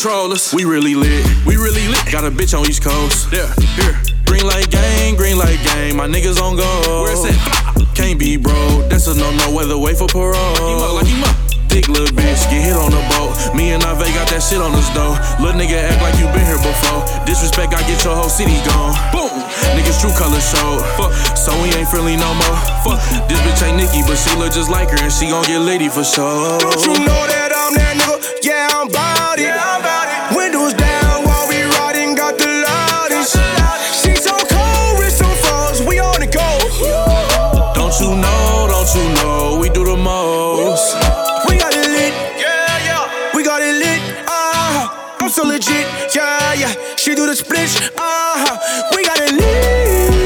controllers. We really lit. We really lit. Got a bitch on East Coast. Yeah, here. Green light gang, green light gang. My niggas on go. Where's it? Can't be bro. That's a no no. Whether wait for parole. Like him up, like him up. Thick little bitch, get hit on the boat. Me and Ave got that shit on us though. Little nigga act like you been here before. Disrespect, I get your whole city gone. Boom. Niggas true colors show. Fuck. So we ain't friendly no more. Fuck. This bitch ain't Nikki, but she look just like her, and she gon' get litty for sure. Don't you know that I'm that nigga? Yeah, I'm so legit, yeah, yeah. She do the split, uh-huh. We got it lit.